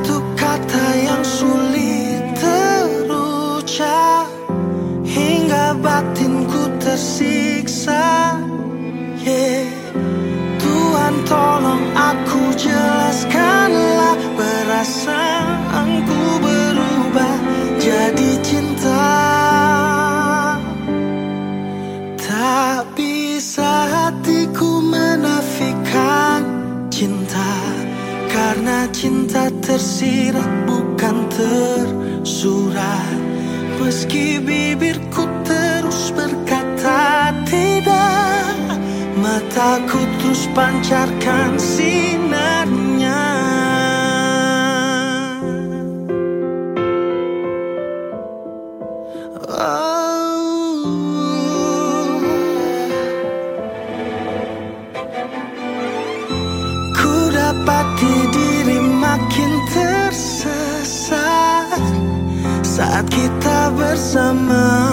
Satu kata yang sulit terucap Hingga batinku tersiksa. Yeah. Tuhan tolong aku jelaskanlah Perasaanku berubah jadi cinta. Tak bisa hatiku menafikan cinta Karena cinta tersirat bukan tersurat. Meski bibirku terus berkata tidak Mataku terus pancarkan sinarnya Ku dapati diri makin tersesat Saat kita bersama.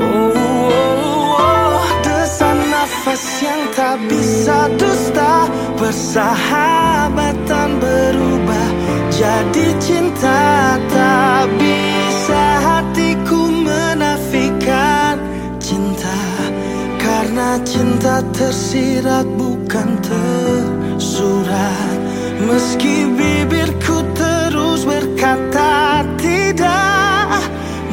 Oh, oh, oh. Desan nafas yang tak bisa dusta. Persahabatan berubah jadi cinta. Tak bisa hatiku menafikan cinta. Karena cinta tersirat bukan tersurat Meski bibirku terus berkata tidak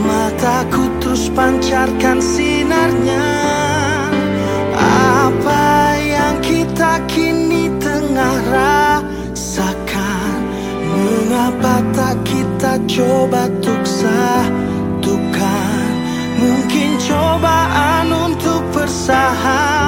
Mataku terus pancarkan sinarnya. Apa yang kita kini tengah rasakan? Mengapa tak kita coba untuk satukan? Mungkin cobaan untuk persahabatan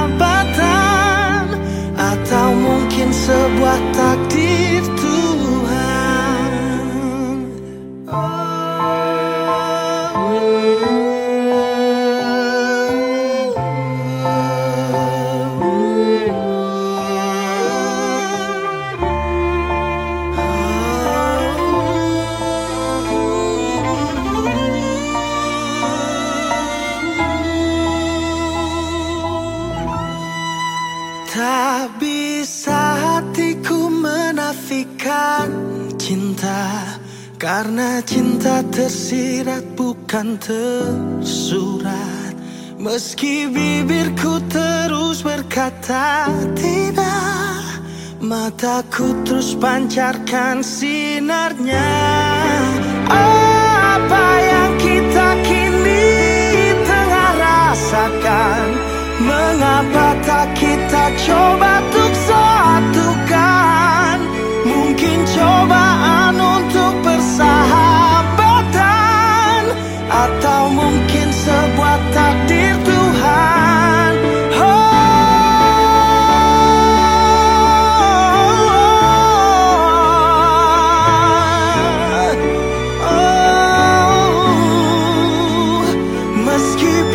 Tak bisa hatiku menafikan cinta. Karena cinta tersirat bukan tersurat. Meski bibirku terus berkata tidak Mataku terus pancarkan sinarnya. Apa yang Mengapa tak kita coba untuk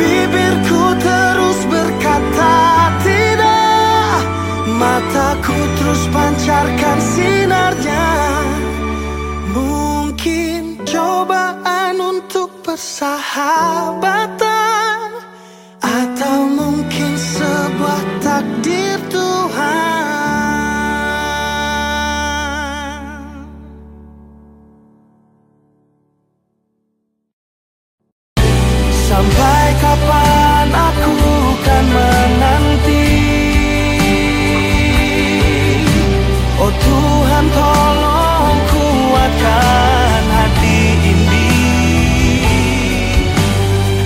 bibirku terus berkata tidak Mataku terus pancarkan sinarnya. Mungkin cobaan untuk persahabatan Sampai kapan aku kan menanti? Oh Tuhan tolong kuatkan hati ini.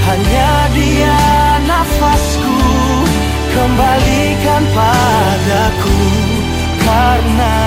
Hanya dia nafasku Kembalikan padaku Karena